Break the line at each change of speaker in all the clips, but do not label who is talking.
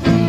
you.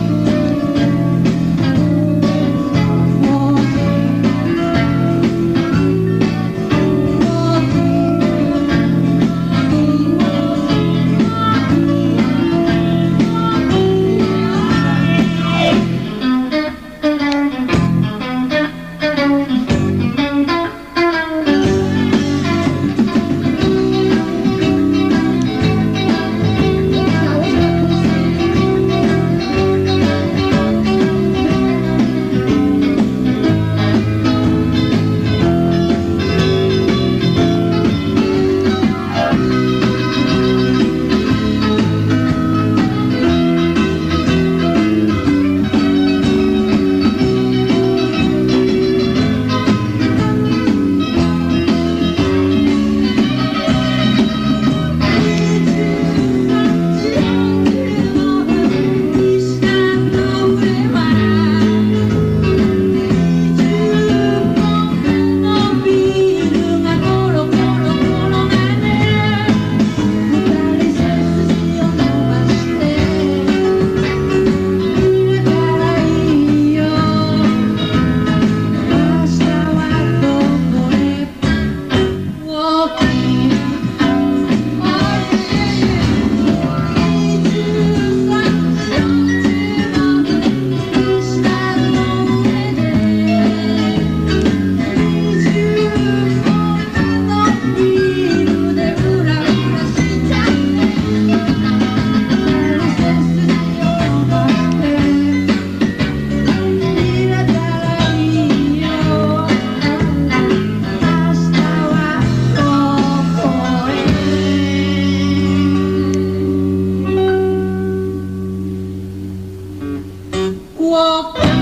walk